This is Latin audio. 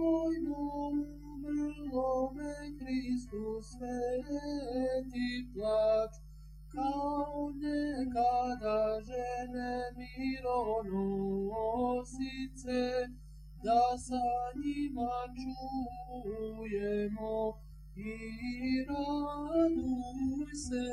cui numbrul lume Christus feti plac, caune cada gene mironosice, das anima giuemo, ira dulce.